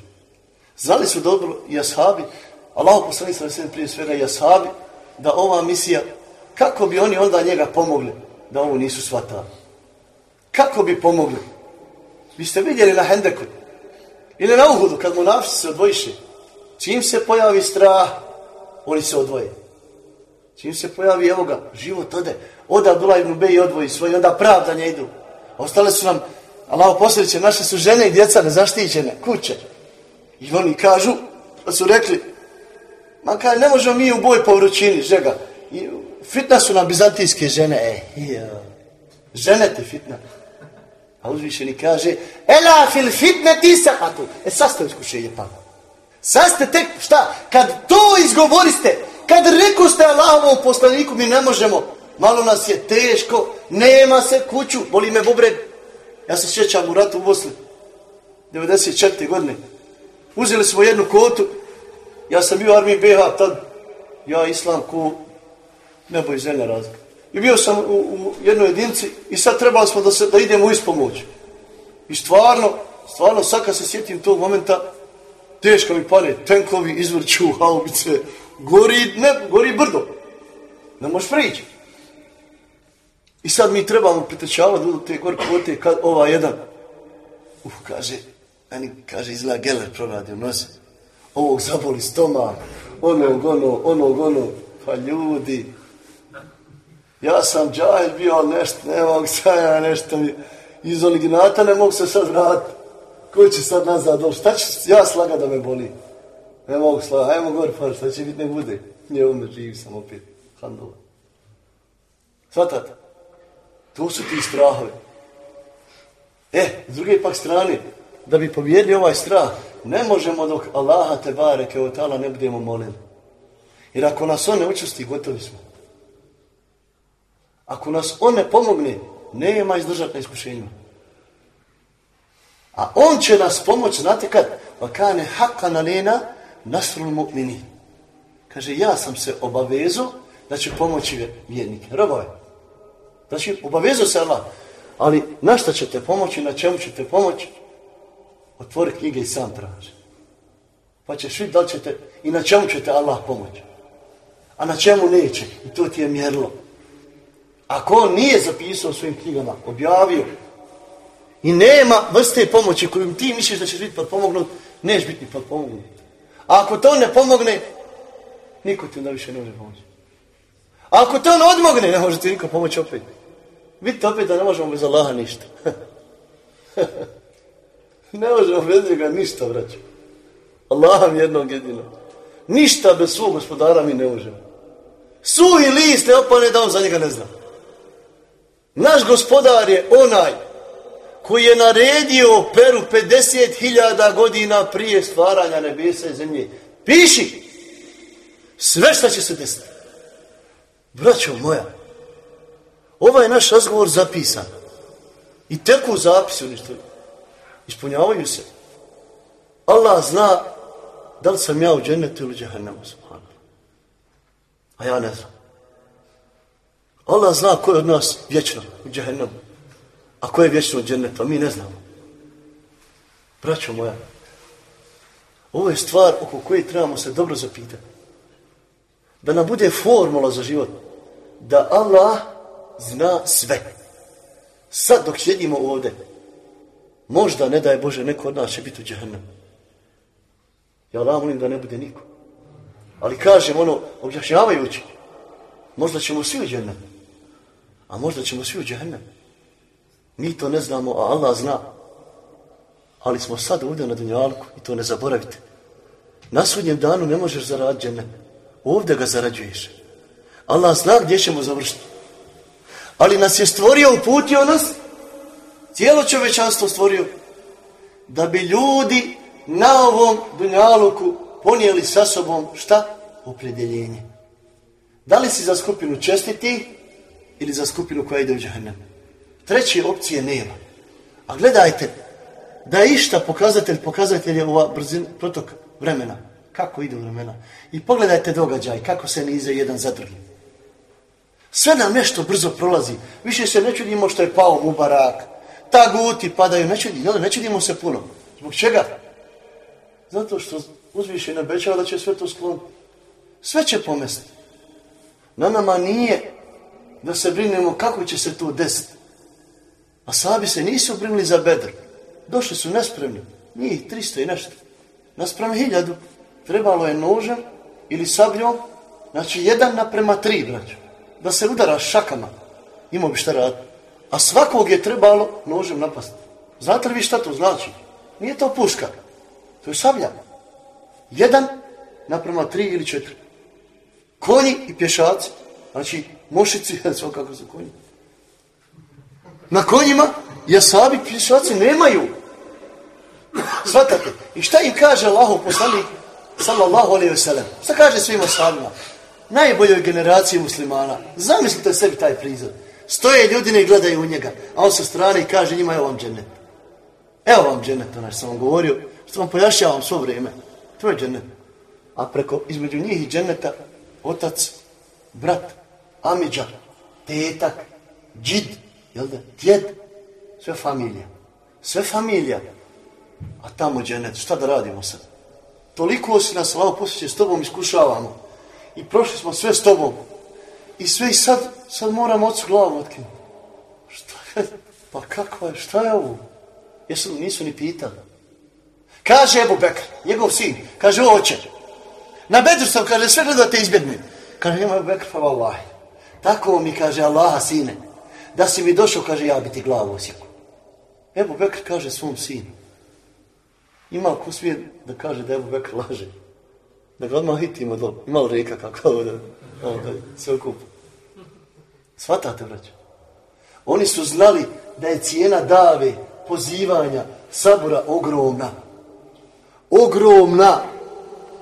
Znali su dobro i ashabi, Allah poslani sve prije svega i ashabi, da ova misija, kako bi oni onda njega pomogli da ovo nisu shvatali? Kako bi pomogli? Vi ste vidjeli na Hendeku ili na Uhudu kad mu nafsi se odvojiše. Čim se pojavi strah, oni se odvoje. Čim se pojavi, evo ga, život ode. Oda Abdullah ibn Bej odvoji svoje, onda pravdanje idu. Ostale su nam, Allah posljedće, naše su žene i djeca nezaštićene, kuće. I oni kažu, da su rekli, ma kaj, ne možemo mi u boj po vrućini, žega. I fitna su nam bizantijske žene, e, ja. žene ti fitna. A uzvišeni kaže, ela fil fitne ti sakatu. E sad ste iskušenje pa. Sad ste tek, šta, kad to izgovoriste, kad rekao ste Allahovom poslaniku, mi ne možemo, malo nas je teško, nema se kuću, boli me bubreg. Ja se sjećam u ratu u Bosni, 94. godine. Uzeli smo jednu kotu, ja sam bio u armiji BH tad, ja islam ko nebo i zemlja razlika. I bio sam u, u jednoj jedinci i sad trebali smo da, se, da idemo u ispomoć. I stvarno, stvarno sad kad se sjetim tog momenta, teško mi pane, tenkovi izvrću, [laughs] haubice, gori, ne, gori brdo. Ne možeš prići. I sad mi trebamo pritečavati do te gore kote, kad ova jedan, uh, kaže, meni, kaže, izgleda geler proradi u nozi. Ovog zaboli stomak, onog, ono, onog, ono, pa ljudi, ja sam džahil bio, ali nešto, ne mogu sad ja nešto iz originata ne mogu se sad vratiti. Ko će sad nazad dol? Šta ću ja slaga da me boli? Ne mogu slaga, ajmo gore pa šta će biti ne bude. Nije ume, živi sam opet. Handova. Svatate? To su ti strahovi. E, s druge pak strane, da bi pobjedili ovaj strah, ne možemo dok Allaha te bareke od ne budemo molili. Jer ako nas on ne učusti, gotovi smo. Ako nas on ne pomogne, nema izdržati na iskušenjima. A on će nas pomoći, znate kad? Pa kane haka na lena nasrul mu'mini. Kaže, ja sam se obavezao da će pomoći vjernike. Robove. Znači, obavezao se Allah. Ali na šta ćete pomoći, na čemu ćete pomoći? Otvori knjige i sam traži. Pa ćeš vidjeti da ćete i na čemu ćete Allah pomoći. A na čemu neće. I to ti je mjerlo. Ako on nije zapisao svojim knjigama, objavio, i nema vrste pomoći koju ti misliš da ćeš biti potpomognut, neš biti potpomognut. A ako to ne pomogne, niko ti onda više ne može pomoći. A ako to ne odmogne, ne može ti niko pomoći opet. Vidite opet da ne možemo bez Allaha ništa. [laughs] ne možemo bez njega ništa, vraću. Allahom jednog jedinog. Ništa bez svog gospodara mi ne možemo. Suhi list ne opane da on za njega ne zna. Naš gospodar je onaj koji je naredio peru 50.000 godina prije stvaranja nebesa i zemlje. Piši sve što će se desiti. Braćo moja, ovaj naš razgovor zapisan. I teku zapisu ništa. Ispunjavaju se. Allah zna da li sam ja u džennetu ili džahennemu. A ja ne znam. Allah zna ko je od nas vječno u džahennemu. A ko je vječno u džennetu, mi ne znamo. Braćo moja, ovo je stvar oko koje trebamo se dobro zapitati. Da nam bude formula za život. Da Allah zna sve. Sad dok sjedimo ovdje, možda, ne daj Bože, neko od nas će biti u džahennemu. Ja Allah molim da ne bude niko. Ali kažem ono, objašnjavajući, možda ćemo svi u džahennemu. A možda ćemo svi u džahennemu. Mi to ne znamo, a Allah zna. Ali smo sad ovdje na Dunjalku i to ne zaboravite. Na sudnjem danu ne možeš zaraditi. Ovdje ga zarađuješ. Allah zna gdje ćemo završiti. Ali nas je stvorio, uputio nas, cijelo čovečanstvo stvorio, da bi ljudi na ovom Dunjaluku ponijeli sa sobom šta? Opredjeljenje. Da li si za skupinu čestiti ili za skupinu koja ide u džahnem? Treće opcije nema. A gledajte, da je išta pokazatelj, pokazatelj je ova brzin, protok vremena. Kako ide vremena. I pogledajte događaj, kako se nize jedan za drugim. Sve nam nešto brzo prolazi. Više se ne čudimo što je pao Mubarak. Ta guti padaju, ne čudimo, ne čudimo se puno. Zbog čega? Zato što uzviše obećava da će sve to skloniti. Sve će pomesti. Na nama nije da se brinemo kako će se to desiti. A sabi se nisu brinuli za bedr. Došli su nespremni. Njih 300 i nešto. Naspram hiljadu. Trebalo je nožem ili sabljom. Znači jedan naprema tri, braću. Da se udara šakama. Imao bi šta raditi. A svakog je trebalo nožem napasti. Znate li vi šta to znači? Nije to puška. To je sablja. Jedan naprema tri ili četiri. Konji i pješaci. Znači, mošici, [laughs] kako su konji na konjima, jasabi pješaci nemaju. Svatate. I šta im kaže Allahu poslanik, sallallahu alaihi wasallam? Šta kaže svim asabima? Najboljoj generaciji muslimana. Zamislite sebi taj prizor. Stoje ljudi i gledaju u njega, a on sa strane i kaže njima evo vam džennet. Evo vam džennet, onaj sam vam govorio, što vam pojašnjavam svo vrijeme. To je džennet. A preko, između njih i dženneta, otac, brat, amidža, tetak, džid, Jel da? Djed, sve familija. Sve familija. A tamo dženet, šta da radimo sad? Toliko si nas, lao poslije, s tobom iskušavamo. I prošli smo sve s tobom. I sve i sad, sad moramo ocu glavu otkinuti. Šta je? Pa kakva je, šta je ovo? Jesu nisu ni pitali. Kaže Ebu Bekr, njegov sin, kaže oče. Na bedru sam, kaže, sve gledate izbjedni. Kaže, nema Ebu Bekr. Tako mi kaže Allaha, sine da si mi došao, kaže, ja bi ti glavu osjeku. Ebu Bekr kaže svom sinu, Ima ko smije da kaže da Ebu Bekr laže. Da ga odmah hitimo dol. Ima li rijeka kako ovdje? Sve okupa. Svatate, braćo? Oni su znali da je cijena dave, pozivanja, sabora ogromna. Ogromna.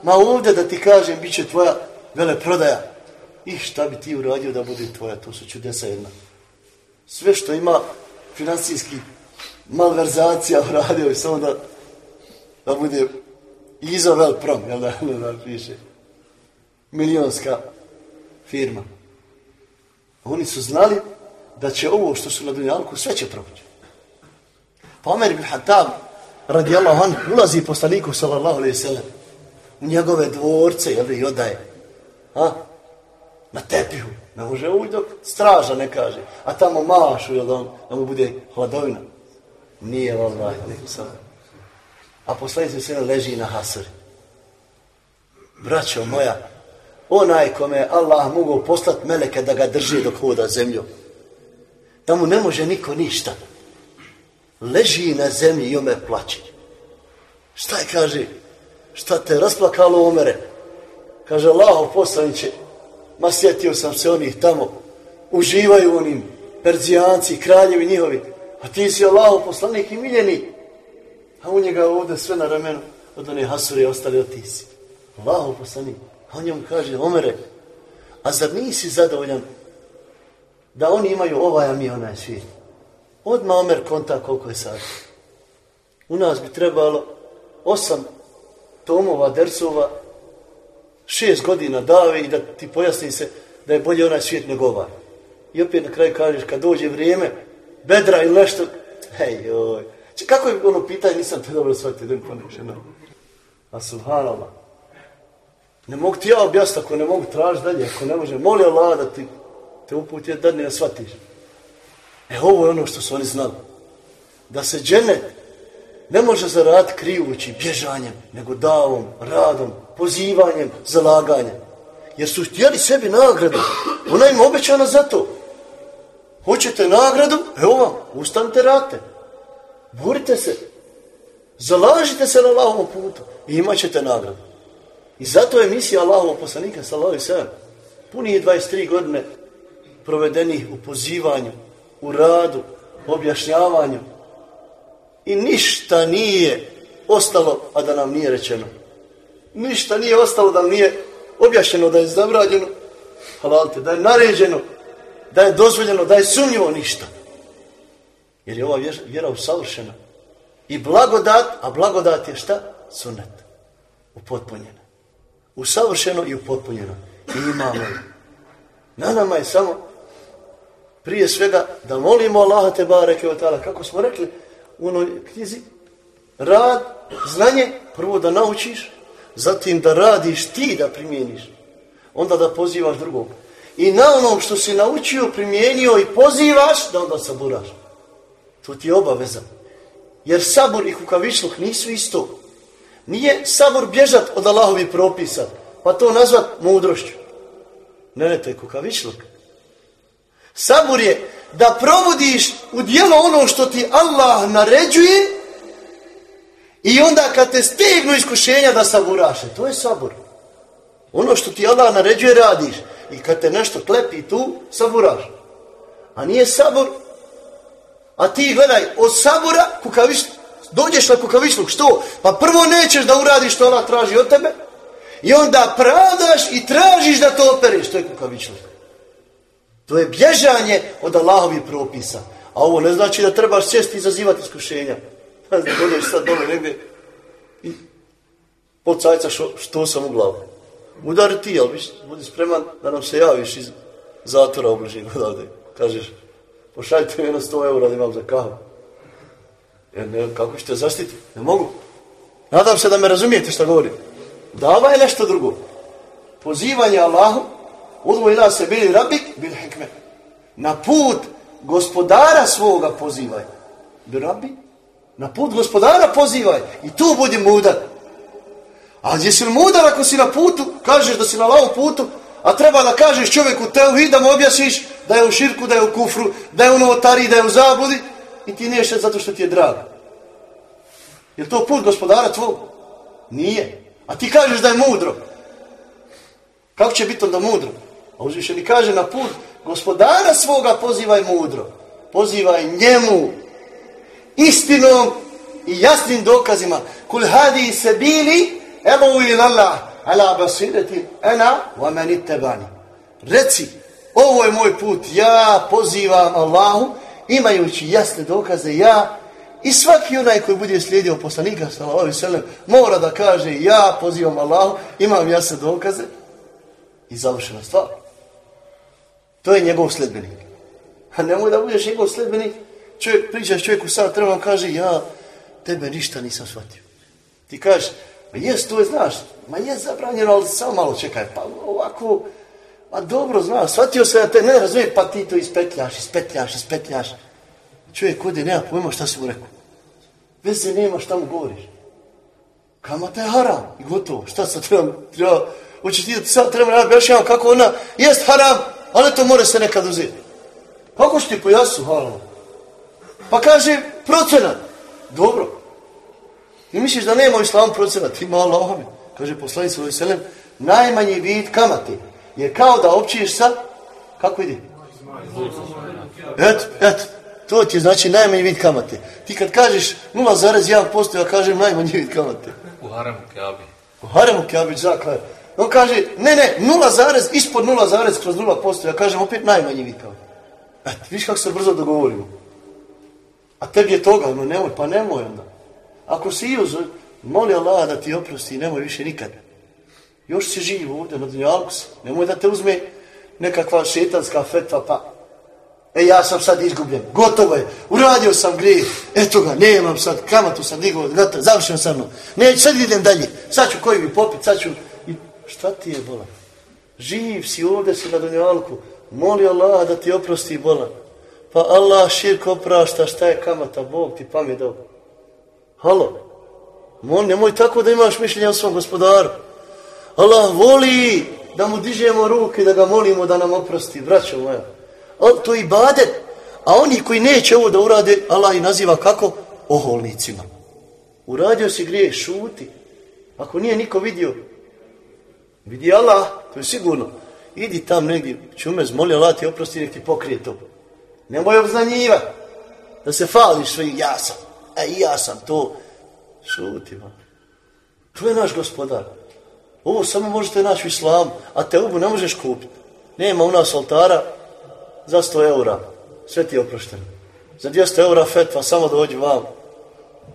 Ma ovdje da ti kažem, bit će tvoja veleprodaja. I šta bi ti uradio da bude tvoja, to su čudesa jedna. Sve što ima financijski malverzacija uradio i samo da, da bude Izo Velprom, jel [laughs] da, da, piše. Milionska firma. Oni su znali da će ovo što su na Dunjalku sve će proći. Pa Omer ibn Hattab radijallahu an ulazi poslaniku sallallahu alaihi sallam u njegove dvorce, jel i odaje. A? Na tepihu. Ne može ući dok straža ne kaže. A tamo mašu, jel da, on, da mu bude hladovina. Nije, sam. A poslanik se leži na hasari. Braćo moja, onaj kome Allah mogao poslati meleke da ga drži dok hoda zemlju. Da mu ne može niko ništa. Leži na zemlji i ome plaće. Šta je kaže? Šta te rasplakalo omere? Kaže Allah poslaniće, ma sjetio sam se onih tamo, uživaju onim Perzijanci, kraljevi njihovi, a ti si Allah poslanik i miljeni. A u njega ovdje sve na ramenu od one hasure ostali otisi. Allah poslanik. A on kaže, Omere, a zar nisi zadovoljan da oni imaju ovaj, a mi onaj svijet? Odmah Omer konta koliko je sad. U nas bi trebalo osam tomova, dersova, šest godina dave i da ti pojasni se da je bolje onaj svijet nego ovaj. I opet na kraju kažeš, kad dođe vrijeme, bedra ili nešto, hej, joj. Kako je ono pitanje, nisam te dobro shvatio, mi ponešeno. A subhanallah. Ne mogu ti ja objasniti ako ne mogu tražiti dalje, ako ne može. Moli Allah da ti te uputi da ne shvatiš. E ovo je ono što su oni znali. Da se džene ne može zaraditi krijući, bježanjem, nego davom, radom, pozivanjem, zalaganjem. Jer su htjeli sebi nagradu. Ona im obećana za to. Hoćete nagradu? Evo vam, ustanite rate. Borite se. Zalažite se na Allahovom putu i imat ćete nagradu. I zato je misija Allahovog poslanika, sallahu i sallam, punije 23 godine provedenih u pozivanju, u radu, objašnjavanju. I ništa nije ostalo, a da nam nije rečeno. Ništa nije ostalo da nam nije objašnjeno da je zabranjeno, halalte, da je naređeno, da je dozvoljeno, da je sumnjivo ništa. Jer je ova vjera usavršena. I blagodat, a blagodat je šta? Sunet. Upotpunjena. Usavršeno i upotpunjeno. I imamo. Na nama je samo prije svega da molimo Allaha te bareke. Kako smo rekli u onoj knjizi, rad, znanje, prvo da naučiš, zatim da radiš ti da primjeniš, onda da pozivaš drugog. I na onom što si naučio, primijenio i pozivaš, da onda saburaš. To ti je obaveza. Jer sabor i kukavičluk nisu isto. Nije sabor bježat od Allahovi propisa, pa to nazvat mudrošću. Ne, ne, to je kukavičluk. Sabor je da provodiš u dijelo ono što ti Allah naređuje i onda kad te stegnu iskušenja da saburaše, to je sabor. Ono što ti Allah naređuje radiš i kad te nešto klepi tu, saburaš. A nije sabor, a ti gledaj, od sabora kukaviš, dođeš na kukavičluk, što? Pa prvo nećeš da uradiš što Allah traži od tebe i onda pravdaš i tražiš da to opereš, to je kukavičluk. To je bježanje od Allahovi propisa. A ovo ne znači da trebaš sjesti i izazivati iskušenja. [laughs] Dođeš sad dole negdje i pocajca što, što sam u glavu. Udari ti, ali budi spreman da nam se javiš iz zatvora obližnjeg odavde. Kažeš, pošaljite mi jedno 100 eura da imam za kahu. Jer ne, kako ćete zaštiti? Ne mogu. Nadam se da me razumijete što govorim. Davaj nešto drugo. Pozivanje Allahu, udvo ila se bili rabik, bil hikme. Na put gospodara svoga pozivaj. Bil rabi, na put gospodara pozivaj. I tu budi mudar. A gdje si mudar ako si na putu, kažeš da si na lavom putu, a treba da kažeš čovjeku teuhid da mu objasniš da je u širku, da je u kufru, da je u novotari, da je u zabudi i ti niješ zato što ti je drago. Je to put gospodara tvog? Nije. A ti kažeš da je mudro. Kako će biti onda mudro? A uzvišeni kaže na put gospodara svoga pozivaj mudro. Pozivaj njemu istinom i jasnim dokazima. Kul hadi se bili evo ili Allah ala basireti ena wa meni tebani. Reci, ovo je moj put, ja pozivam Allahu, imajući jasne dokaze, ja i svaki onaj koji bude slijedio poslanika, sallallahu sallam, mora da kaže, ja pozivam Allahu, imam jasne dokaze i završena stvar. To je njegov sledbenik. A nemoj da budeš njegov sledbenik, čovjek, pričaš čovjeku sad, treba kaže, ja tebe ništa nisam shvatio. Ti kažeš, ma jes, to je, znaš, ma jes zabranjeno, ali samo malo čekaj, pa ovako, ma dobro, znaš, shvatio se da te ne razumije, pa ti to ispetljaš, ispetljaš, ispetljaš. Čovjek ode, nema pojma šta si mu rekao. Veze nema šta mu govoriš. Kamata je haram i gotovo. Šta sad treba, treba, hoćeš ti sad treba ja kako ona jest haram, ali to mora se nekad uzeti. Kako što ti pojasu haram? Pa kaže, procenat. Dobro. I misliš da nema u islamu procenat? Ima Allah. Kaže poslanik svoj selem, najmanji vid kamate je kao da općiješ sa, kako ide? Eto, eto, to ti je znači najmanji vid kamate. Ti kad kažeš 0,1%, ja kažem najmanji vid kamate. U haremu kjabi. U haremu kjabi, zakaj. On kaže, ne, ne, 0, ispod 0, kroz 0%, ja kažem opet najmanji kamate. Eto, viš kako se brzo dogovorimo. A tebi je toga, no nemoj, pa nemoj onda. Ako si i moli Allah da ti oprosti, nemoj više nikad. Još si živ ovdje na dunjalku Nemoj da te uzme nekakva šetanska fetva, pa E, ja sam sad izgubljen. Gotovo je. Uradio sam grijeh. Eto ga, nemam sad. Kamatu sam digao. Gotovo, završeno. Neću, sad idem dalje. Sad ću koji bi popit, sad ću... I šta ti je bolan? Živ si ovdje si na dunjalku. Moli Allah da ti oprosti bolan. Pa Allah širk oprašta, šta je kamata, Bog ti pamet dobro. Halo? Mol, nemoj tako da imaš mišljenje o svom gospodaru. Allah voli da mu dižemo ruke, da ga molimo da nam oprosti, braćo moja. To je ibadet. A oni koji neće ovo da urade, Allah ih naziva kako? Oholnicima. Uradio si grije, šuti. Ako nije niko vidio, vidi Allah, to je sigurno. Idi tam negdje, čume, zmoli Allah ti oprosti, nek ti pokrije to. Nemoj obznanjivati. Da se fališ svoj, ja sam. E, ja sam to. Šuti, ma. To je naš gospodar. Ovo samo možete naći u islamu, a te obu ne možeš kupiti. Nema u nas oltara za 100 eura. Sve ti je oprošteno. Za 200 eura fetva, samo dođi vam.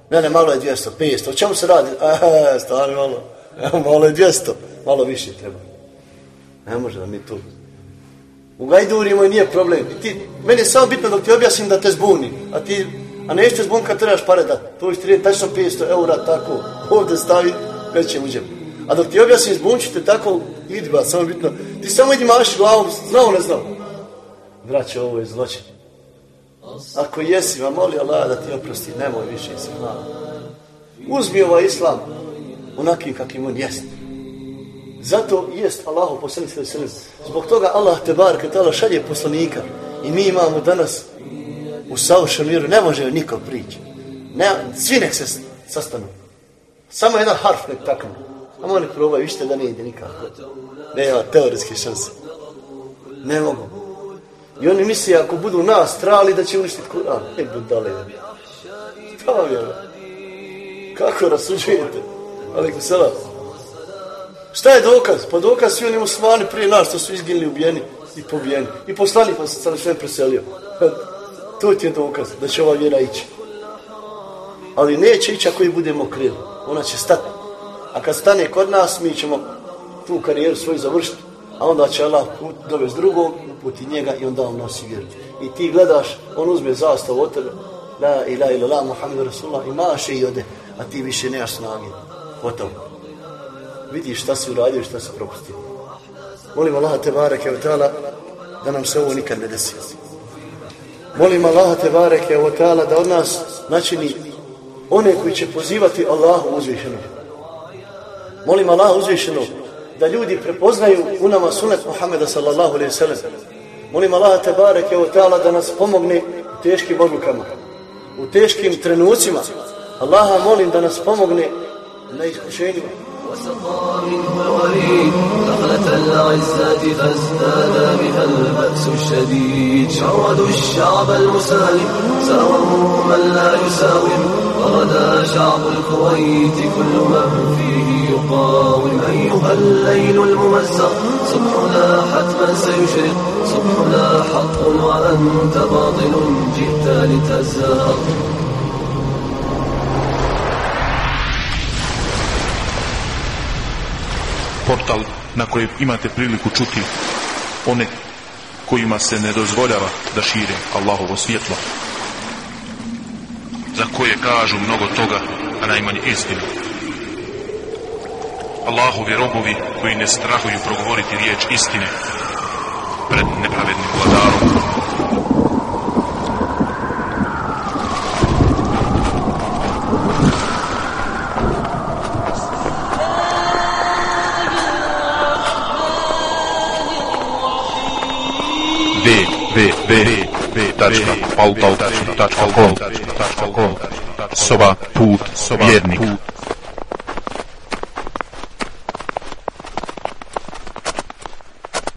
Ne, ne, malo je 200, 500. O čemu se radi? [laughs] E, stari malo. malo je 200. Malo više treba. Ne može da mi tu. U Gajdurima nije problem. I ti, meni je samo bitno dok ti objasnim da te zbuni. A ti, a nećete zbun kad trebaš pare da. To je 30, tačno 500 eura tako. Ovdje stavi, već će uđem. A dok ti objasnim zbunčite tako, idi ba, samo bitno. Ti samo idi maši glavom, znao ne znao. Braće, ovo je zločin. Ako jesi, vam moli Allah da ti oprosti, nemoj više se Uzmi ovaj islam onakim kakvim on jest. Zato jest Allahu poslanik sallallahu Zbog toga Allah te bar tala šalje poslanika i mi imamo danas u savršenom miru ne može niko prići. Ne, svi nek se sastanu. Samo jedan harf nek taknu. A oni probaju, vište da ne ide nikako. Nema teoretske šanse. Ne mogu. I oni misle ako budu nas trali da će uništiti Kur'an. E budale. Kako rasuđujete? Ali sada. Šta je dokaz? Pa dokaz svi oni muslimani prije nas što su izginuli, ubijeni i pobijeni. I poslani pa se sada sve preselio. [laughs] To ti je dokaz da će ova vjera ići. Ali neće ići ako i budemo krili. Ona će stati. A kad stane kod nas, mi ćemo tu karijeru svoju završiti. A onda će Allah dovesti drugog, uputi njega i onda on nosi vjeru. I ti gledaš, on uzme zastav od tebe, la ilaha illallah Muhammed Rasulullah i maše i ode, a ti više nemaš snage. Gotovo. Vidiš šta si uradio i šta si propustio. Molim Allah te bareke da nam se ovo nikad ne desi. Molim Allah te bareke da od nas načini one koji će pozivati Allahu uzvišenog. Molim Allah uzvišenog da ljudi prepoznaju u nama sunet Muhammeda sallallahu alaihi sallam. Molim Allah te bareke da nas pomogne u teškim odlukama, u teškim trenucima. Allaha molim da nas pomogne na iskušenjima. وسقى منه الوريد نخلة العزة فازداد بها البأس الشديد. شردوا الشعب المسالم ساوموا من لا يساوم. وغدا شعب الكويت كل من فيه يقاوم. أيها الليل الممزق صبحنا حتما سيشرق. صبحنا حق وأنت باطل جئت لتزهق. Portal na kojem imate priliku čuti one kojima se ne dozvoljava da šire Allahovo svjetlo za koje kažu mnogo toga a najmanje istinu. Allahovi robovi koji ne strahuju progovoriti riječ istine pred nepravednim vladarom tačka, pautal, tačka, kolo, soba, pút, soba, jednik.